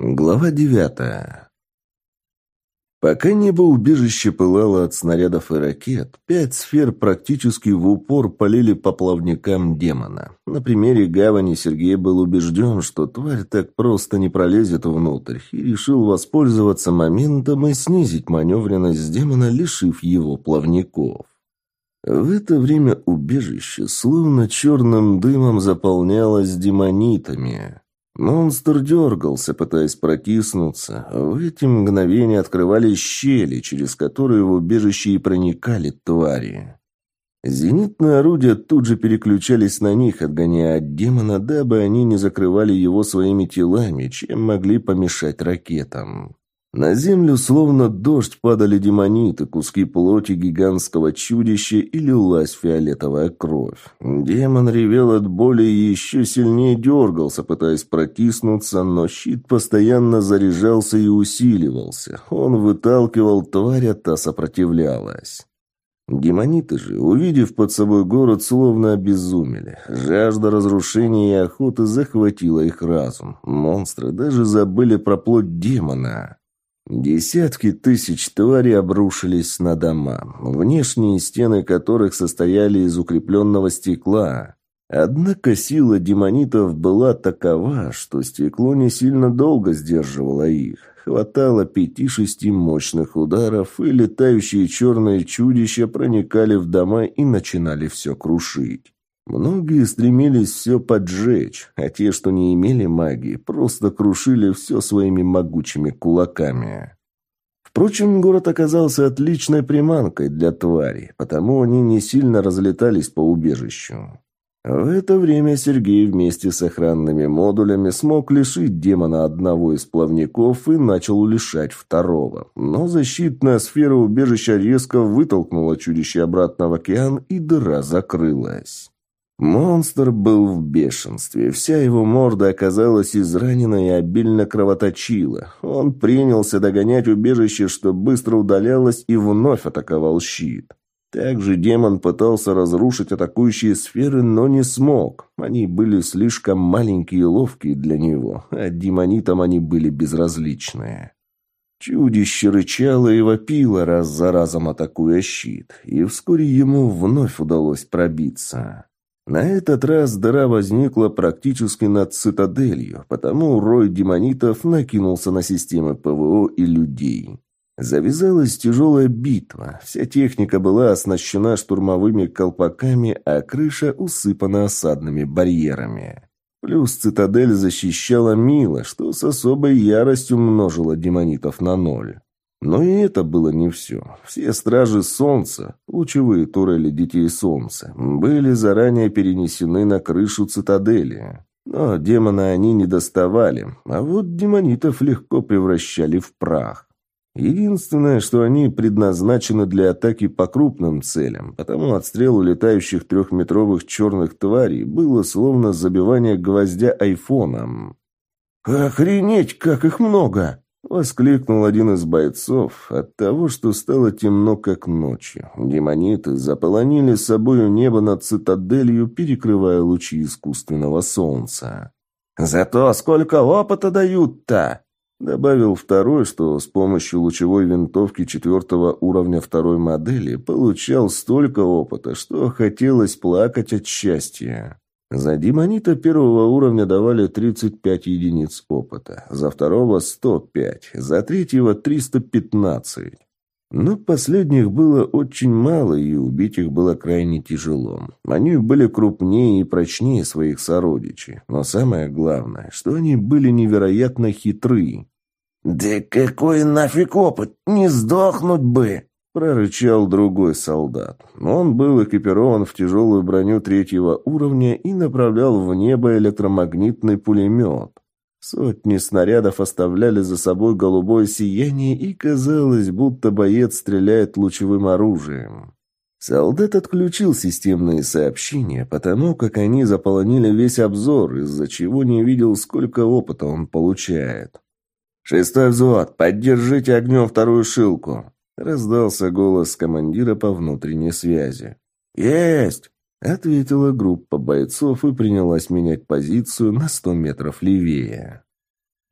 Глава девятая. Пока небо убежище пылало от снарядов и ракет, пять сфер практически в упор полили по плавникам демона. На примере гавани Сергей был убежден, что тварь так просто не пролезет внутрь, и решил воспользоваться моментом и снизить маневренность демона, лишив его плавников. В это время убежище словно черным дымом заполнялось демонитами. Монстр дергался, пытаясь протиснуться. В эти мгновения открывались щели, через которые в убежище и проникали твари. Зенитные орудия тут же переключались на них, отгоняя от демона, дабы они не закрывали его своими телами, чем могли помешать ракетам. На землю словно дождь падали демониты, куски плоти гигантского чудища и лилась фиолетовая кровь. Демон ревел от боли и еще сильнее дергался, пытаясь протиснуться, но щит постоянно заряжался и усиливался. Он выталкивал тварь, а та сопротивлялась. Демониты же, увидев под собой город, словно обезумели. Жажда разрушения и охоты захватила их разум. Монстры даже забыли про плоть демона. Десятки тысяч тварей обрушились на дома, внешние стены которых состояли из укрепленного стекла. Однако сила демонитов была такова, что стекло не сильно долго сдерживало их. Хватало пяти-шести мощных ударов, и летающие черные чудища проникали в дома и начинали все крушить. Многие стремились все поджечь, а те, что не имели магии, просто крушили все своими могучими кулаками. Впрочем, город оказался отличной приманкой для тварей, потому они не сильно разлетались по убежищу. В это время Сергей вместе с охранными модулями смог лишить демона одного из плавников и начал лишать второго. Но защитная сфера убежища резко вытолкнула чудище обратно в океан, и дыра закрылась. Монстр был в бешенстве. Вся его морда оказалась изранена и обильно кровоточила. Он принялся догонять убежище, что быстро удалялось, и вновь атаковал щит. Также демон пытался разрушить атакующие сферы, но не смог. Они были слишком маленькие и ловкие для него, а демонитам они были безразличные. Чудище рычало и вопило, раз за разом атакуя щит, и вскоре ему вновь удалось пробиться. На этот раз дыра возникла практически над цитаделью, потому рой демонитов накинулся на системы ПВО и людей. Завязалась тяжелая битва. Вся техника была оснащена штурмовыми колпаками, а крыша усыпана осадными барьерами. Плюс цитадель защищала Мила, что с особой яростью множило демонитов на ноль. Но и это было не все. Все стражи Солнца, лучевые турели Детей Солнца, были заранее перенесены на крышу цитадели. Но демона они не доставали, а вот демонитов легко превращали в прах. Единственное, что они предназначены для атаки по крупным целям, потому отстрел летающих трехметровых черных тварей было словно забивание гвоздя айфоном. «Охренеть, как их много!» Воскликнул один из бойцов от того, что стало темно, как ночью. Демониты заполонили собою небо над цитаделью, перекрывая лучи искусственного солнца. «Зато сколько опыта дают-то!» Добавил второй, что с помощью лучевой винтовки четвертого уровня второй модели получал столько опыта, что хотелось плакать от счастья. За демонита первого уровня давали 35 единиц опыта, за второго – 105, за третьего – 315. Но последних было очень мало, и убить их было крайне тяжело. Они были крупнее и прочнее своих сородичей, но самое главное, что они были невероятно хитры. «Да какой нафиг опыт? Не сдохнуть бы!» Прорычал другой солдат. Он был экипирован в тяжелую броню третьего уровня и направлял в небо электромагнитный пулемет. Сотни снарядов оставляли за собой голубое сияние, и казалось, будто боец стреляет лучевым оружием. Солдат отключил системные сообщения, потому как они заполонили весь обзор, из-за чего не видел, сколько опыта он получает. «Шестой взвод, поддержите огнем вторую шилку!» Раздался голос командира по внутренней связи. «Есть!» — ответила группа бойцов и принялась менять позицию на сто метров левее.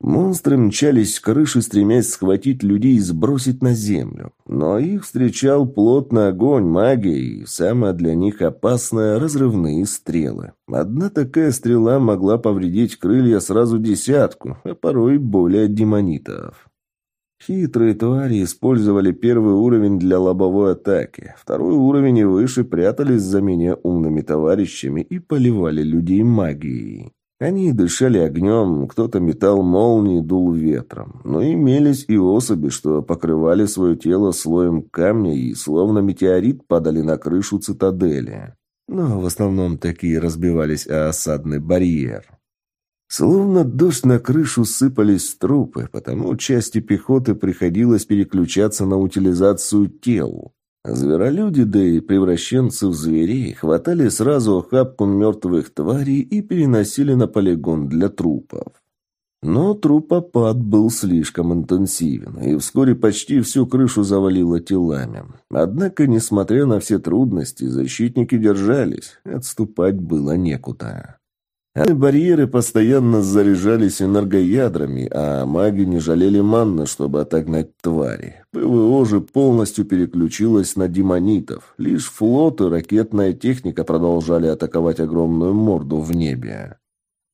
Монстры мчались с крыши, стремясь схватить людей и сбросить на землю. Но их встречал плотный огонь, магия и, самое для них опасное, разрывные стрелы. Одна такая стрела могла повредить крылья сразу десятку, а порой более демонитов. Хитрые твари использовали первый уровень для лобовой атаки, второй уровень и выше прятались за меня умными товарищами и поливали людей магией. Они дышали огнем, кто-то метал молнии, дул ветром. Но имелись и особи, что покрывали свое тело слоем камня и, словно метеорит, падали на крышу цитадели. Но в основном такие разбивались о осадный барьер. Словно дождь на крышу сыпались трупы, потому части пехоты приходилось переключаться на утилизацию тел. Зверолюди, да и превращенцы в зверей, хватали сразу охапку мертвых тварей и переносили на полигон для трупов. Но трупопад был слишком интенсивен, и вскоре почти всю крышу завалило телами. Однако, несмотря на все трудности, защитники держались, отступать было некуда. А барьеры постоянно заряжались энергоядрами, а маги не жалели манны, чтобы отогнать твари. ПВО же полностью переключилось на демонитов. Лишь флот и ракетная техника продолжали атаковать огромную морду в небе.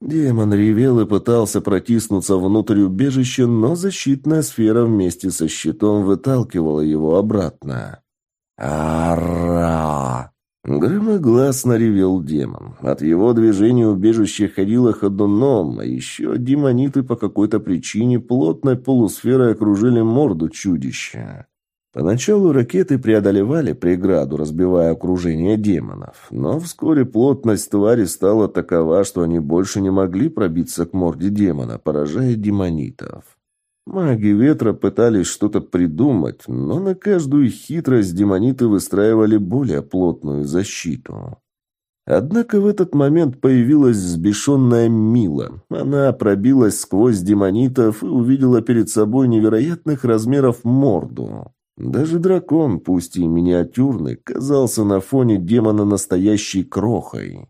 Демон ревел и пытался протиснуться внутрь убежища, но защитная сфера вместе со щитом выталкивала его обратно. «Ара!» Громогласно ревел демон. От его движения убежище ходило ходуном, а еще демониты по какой-то причине плотной полусферой окружили морду чудища. Поначалу ракеты преодолевали преграду, разбивая окружение демонов, но вскоре плотность твари стала такова, что они больше не могли пробиться к морде демона, поражая демонитов. Маги ветра пытались что-то придумать, но на каждую хитрость демониты выстраивали более плотную защиту. Однако в этот момент появилась взбешенная Мила. Она пробилась сквозь демонитов и увидела перед собой невероятных размеров морду. Даже дракон, пусть и миниатюрный, казался на фоне демона настоящей крохой.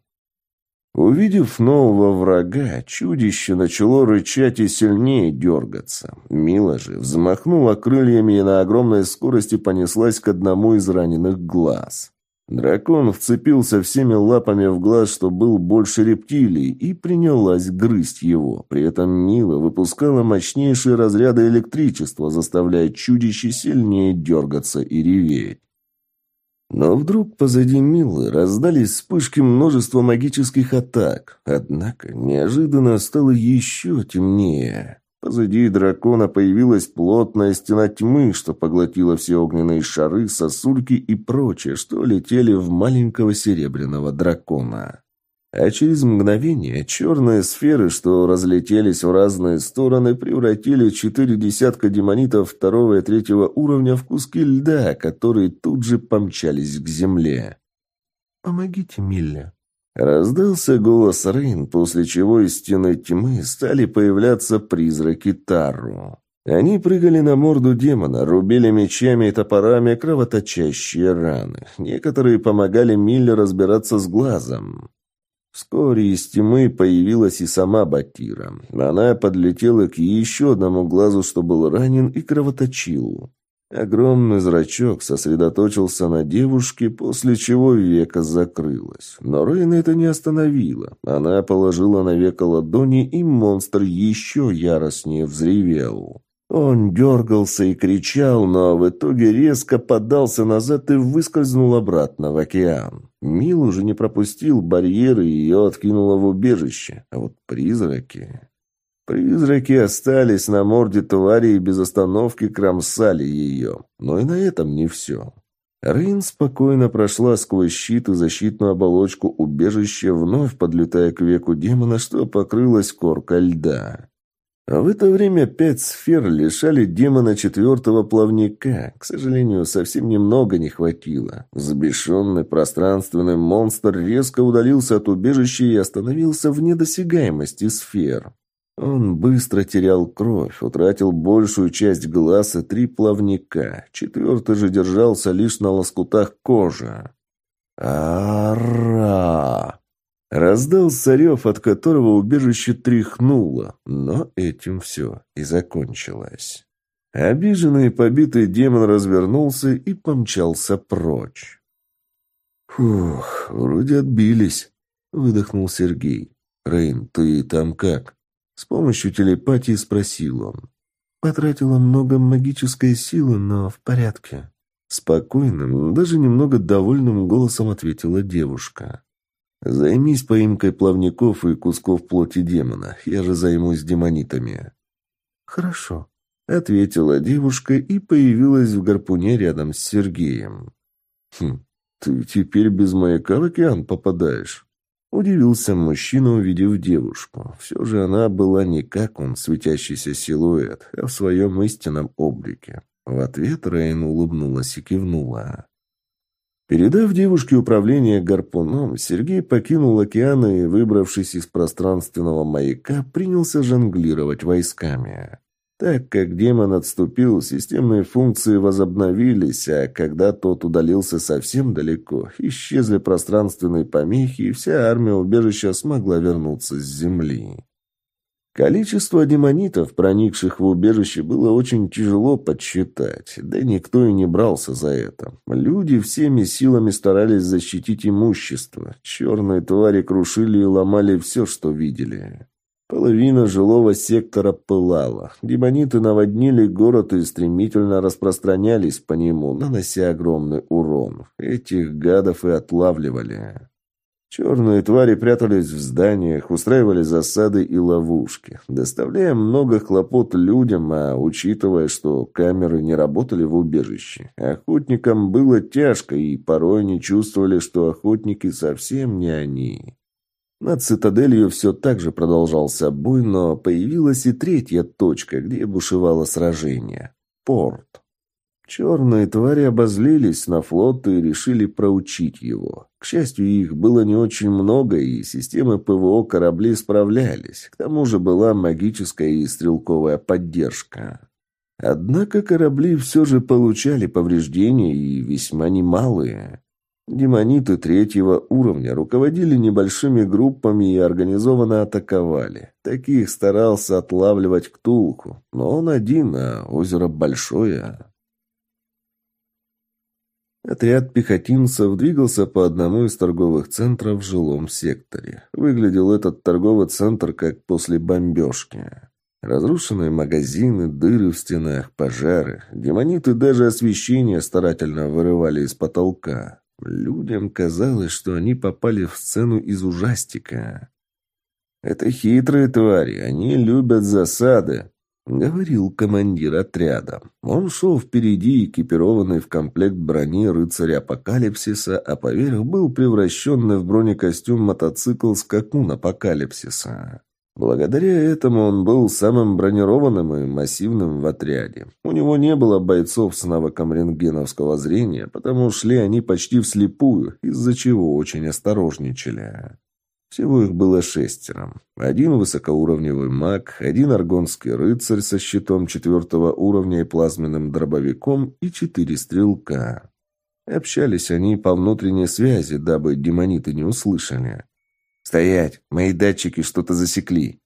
Увидев нового врага, чудище начало рычать и сильнее дергаться. Мила же взмахнула крыльями и на огромной скорости понеслась к одному из раненых глаз. Дракон вцепился всеми лапами в глаз, что был больше рептилий, и принялась грызть его. При этом Мила выпускала мощнейшие разряды электричества, заставляя чудище сильнее дергаться и реветь. Но вдруг позади Милы раздались вспышки множества магических атак. Однако неожиданно стало еще темнее. Позади дракона появилась плотная стена тьмы, что поглотила все огненные шары, сосульки и прочее, что летели в маленького серебряного дракона. А через мгновение черные сферы, что разлетелись в разные стороны, превратили четыре десятка демонитов второго и третьего уровня в куски льда, которые тут же помчались к земле. «Помогите, Милля!» Раздался голос Рейн, после чего из стены тьмы стали появляться призраки Тару. Они прыгали на морду демона, рубили мечами и топорами кровоточащие раны. Некоторые помогали Милле разбираться с глазом. Вскоре из тьмы появилась и сама Батира. Она подлетела к еще одному глазу, что был ранен и кровоточил. Огромный зрачок сосредоточился на девушке, после чего века закрылось. Но Рейна это не остановило. Она положила на веко ладони, и монстр еще яростнее взревел. Он дергался и кричал, но в итоге резко подался назад и выскользнул обратно в океан. Мил уже не пропустил барьеры и ее откинуло в убежище. А вот призраки... Призраки остались на морде твари и без остановки кромсали ее. Но и на этом не все. Рин спокойно прошла сквозь щит и защитную оболочку убежища, вновь подлетая к веку демона, что покрылась корка льда. А в это время пять сфер лишали демона четвертого плавника. К сожалению, совсем немного не хватило. Забешенный пространственный монстр резко удалился от убежища и остановился в недосягаемости сфер. Он быстро терял кровь, утратил большую часть глаз и три плавника. Четвертый же держался лишь на лоскутах кожи. «Ара!» Раздался рев, от которого убежище тряхнуло, но этим все и закончилось. Обиженный и побитый демон развернулся и помчался прочь. «Фух, вроде отбились», — выдохнул Сергей. «Рейн, ты там как?» С помощью телепатии спросил он. Потратила много магической силы, но в порядке. Спокойным, даже немного довольным голосом ответила девушка. «Займись поимкой плавников и кусков плоти демона. Я же займусь демонитами». «Хорошо», — ответила девушка и появилась в гарпуне рядом с Сергеем. «Хм, ты теперь без маяка в океан попадаешь?» Удивился мужчина, увидев девушку. Все же она была не как он, светящийся силуэт, а в своем истинном облике. В ответ Рейн улыбнулась и кивнула. Передав девушке управление гарпуном, Сергей покинул океан и, выбравшись из пространственного маяка, принялся жонглировать войсками. Так как демон отступил, системные функции возобновились, а когда тот удалился совсем далеко, исчезли пространственные помехи, и вся армия убежища смогла вернуться с земли. Количество демонитов, проникших в убежище, было очень тяжело подсчитать, да никто и не брался за это. Люди всеми силами старались защитить имущество. Черные твари крушили и ломали все, что видели. Половина жилого сектора пылала. Демониты наводнили город и стремительно распространялись по нему, нанося огромный урон. Этих гадов и отлавливали. Черные твари прятались в зданиях, устраивали засады и ловушки, доставляя много хлопот людям, а учитывая, что камеры не работали в убежище, охотникам было тяжко, и порой они чувствовали, что охотники совсем не они. Над цитаделью все так же продолжался бой, но появилась и третья точка, где бушевало сражение – порт. Черные твари обозлились на флот и решили проучить его. К счастью, их было не очень много, и системы ПВО кораблей справлялись. К тому же была магическая и стрелковая поддержка. Однако корабли все же получали повреждения и весьма немалые. Демониты третьего уровня руководили небольшими группами и организованно атаковали. Таких старался отлавливать Ктулху, но он один, а озеро большое. Отряд пехотинцев двигался по одному из торговых центров в жилом секторе. Выглядел этот торговый центр как после бомбежки. Разрушенные магазины, дыры в стенах, пожары. Демониты даже освещение старательно вырывали из потолка. Людям казалось, что они попали в сцену из ужастика. «Это хитрые твари, они любят засады», — говорил командир отряда. Он шел впереди, экипированный в комплект брони рыцаря Апокалипсиса, а поверх был превращенный в бронекостюм мотоцикл скакун Апокалипсиса. Благодаря этому он был самым бронированным и массивным в отряде. У него не было бойцов с навыком рентгеновского зрения, потому шли они почти вслепую, из-за чего очень осторожничали. Всего их было шестеро. Один высокоуровневый маг, один аргонский рыцарь со щитом четвертого уровня и плазменным дробовиком и четыре стрелка. Общались они по внутренней связи, дабы демониты не услышали. «Стоять! Мои датчики что-то засекли!»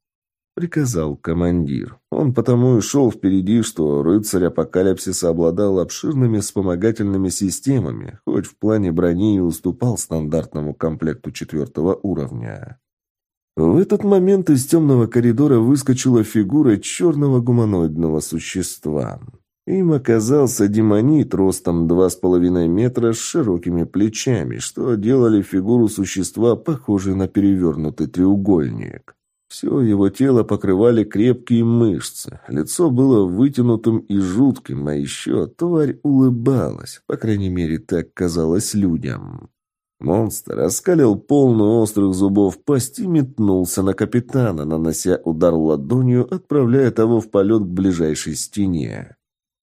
приказал командир. Он потому и шел впереди, что рыцарь апокалипсиса обладал обширными вспомогательными системами, хоть в плане брони и уступал стандартному комплекту четвертого уровня. В этот момент из темного коридора выскочила фигура черного гуманоидного существа. Им оказался демонит ростом два с половиной метра с широкими плечами, что делали фигуру существа похожей на перевернутый треугольник. Все его тело покрывали крепкие мышцы, лицо было вытянутым и жутким, а еще тварь улыбалась, по крайней мере, так казалось людям. Монстр раскалил полную острых зубов пасть и метнулся на капитана, нанося удар ладонью, отправляя того в полет к ближайшей стене.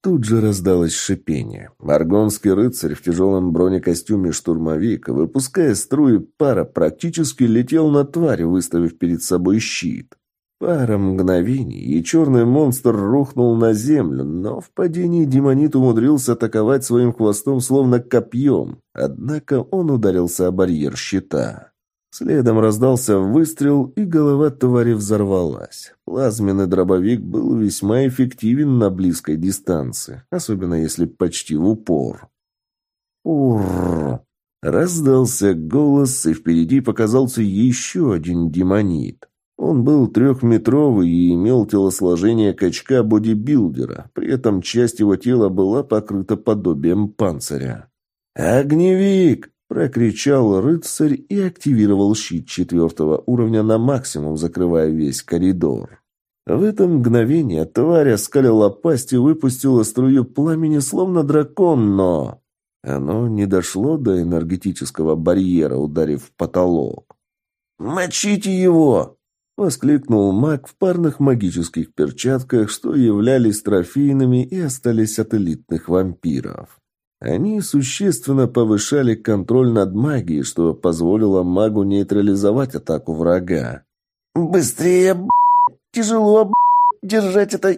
Тут же раздалось шипение. Аргонский рыцарь в тяжелом бронекостюме штурмовик, выпуская струи пара, практически летел на тварь, выставив перед собой щит. Пара мгновений, и черный монстр рухнул на землю, но в падении демонит умудрился атаковать своим хвостом словно копьем. Однако он ударился о барьер щита. Следом раздался выстрел, и голова твари взорвалась. Плазменный дробовик был весьма эффективен на близкой дистанции, особенно если почти в упор. Ур! Раздался голос, и впереди показался еще один демонит. Он был трехметровый и имел телосложение качка бодибилдера, при этом часть его тела была покрыта подобием панциря. «Огневик!» Прокричал рыцарь и активировал щит четвертого уровня на максимум, закрывая весь коридор. В это мгновение тварь оскалила пасть и выпустила струю пламени, словно дракон, но... Оно не дошло до энергетического барьера, ударив в потолок. «Мочите его!» — воскликнул маг в парных магических перчатках, что являлись трофейными и остались от элитных вампиров. Они существенно повышали контроль над магией, что позволило магу нейтрализовать атаку врага. «Быстрее, б***! Тяжело, б***! Держать это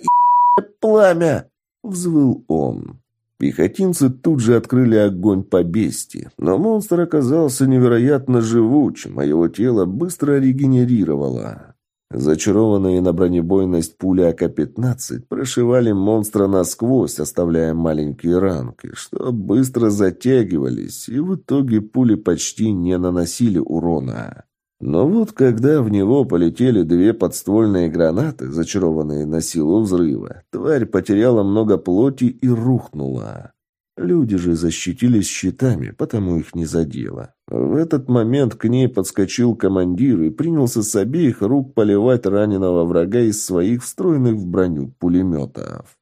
пламя!» — взвыл он. Пехотинцы тут же открыли огонь по бести, но монстр оказался невероятно живучим, а его тело быстро регенерировало. Зачарованные на бронебойность пули АК-15 прошивали монстра насквозь, оставляя маленькие ранки, что быстро затягивались, и в итоге пули почти не наносили урона. Но вот когда в него полетели две подствольные гранаты, зачарованные на силу взрыва, тварь потеряла много плоти и рухнула. Люди же защитились щитами, потому их не задело. В этот момент к ней подскочил командир и принялся с обеих рук поливать раненого врага из своих встроенных в броню пулеметов.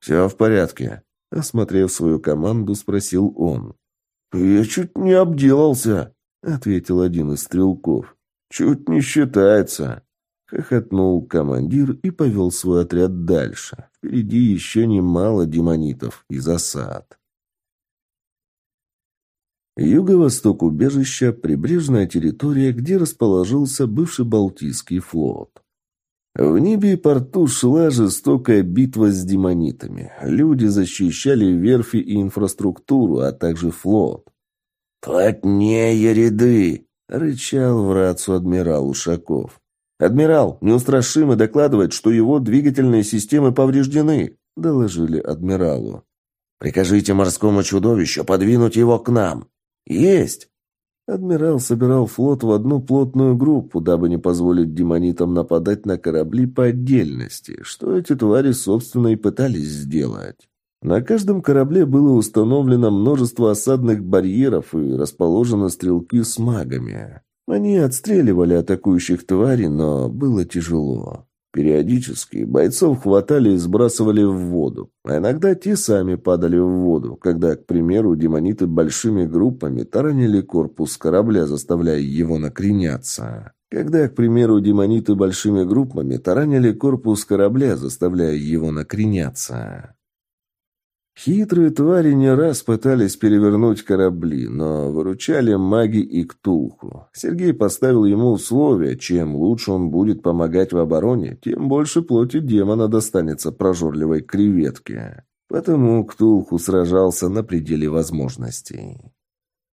«Все в порядке?» – осмотрев свою команду, спросил он. «Я чуть не обделался», – ответил один из стрелков. «Чуть не считается». Хохотнул командир и повел свой отряд дальше. Впереди еще немало демонитов и засад. Юго-восток убежища – прибрежная территория, где расположился бывший Балтийский флот. В небе и порту шла жестокая битва с демонитами. Люди защищали верфи и инфраструктуру, а также флот. «Плотнее ряды!» – рычал в рацию адмирал Ушаков. «Адмирал, неустрашимый докладывает, что его двигательные системы повреждены», — доложили адмиралу. «Прикажите морскому чудовищу подвинуть его к нам». «Есть!» Адмирал собирал флот в одну плотную группу, дабы не позволить демонитам нападать на корабли по отдельности, что эти твари, собственно, и пытались сделать. На каждом корабле было установлено множество осадных барьеров и расположены стрелки с магами. Они отстреливали атакующих тварей, но было тяжело. Периодически бойцов хватали и сбрасывали в воду, а иногда те сами падали в воду, когда, к примеру, демониты большими группами таранили корпус корабля, заставляя его накреняться. Когда, к примеру, демониты большими группами таранили корпус корабля, заставляя его накреняться. Хитрые твари не раз пытались перевернуть корабли, но выручали маги и Ктулху. Сергей поставил ему условие, чем лучше он будет помогать в обороне, тем больше плоти демона достанется прожорливой креветке. Потому Ктулху сражался на пределе возможностей.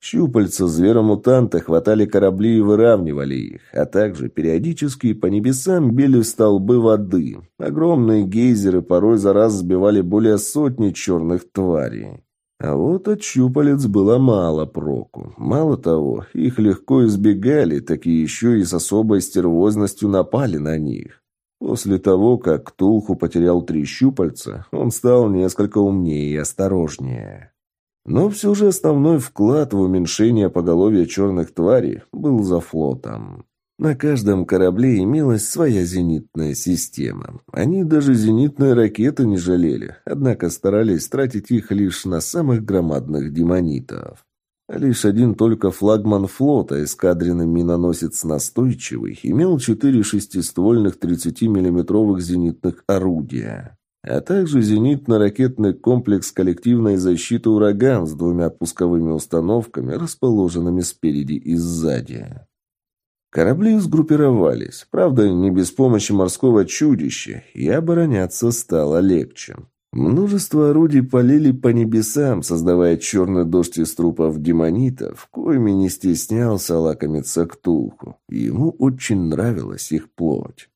Щупальца зверомутанта хватали корабли и выравнивали их, а также периодически по небесам били столбы воды. Огромные гейзеры порой за раз сбивали более сотни черных тварей. А вот от щупалец было мало проку. Мало того, их легко избегали, так и еще и с особой стервозностью напали на них. После того, как Ктулху потерял три щупальца, он стал несколько умнее и осторожнее. Но все же основной вклад в уменьшение поголовья черных тварей был за флотом. На каждом корабле имелась своя зенитная система. Они даже зенитные ракеты не жалели, однако старались тратить их лишь на самых громадных демонитов. Лишь один только флагман флота, эскадренный миноносец «Настойчивый», имел четыре шестиствольных 30-миллиметровых зенитных орудия а также зенитно-ракетный комплекс коллективной защиты «Ураган» с двумя пусковыми установками, расположенными спереди и сзади. Корабли сгруппировались, правда, не без помощи морского чудища, и обороняться стало легче. Множество орудий полили по небесам, создавая черный дождь из трупов демонитов, коими не стеснялся лакомиться Ктулху. Ему очень нравилась их плоть.